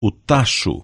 o tacho.